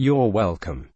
You're welcome.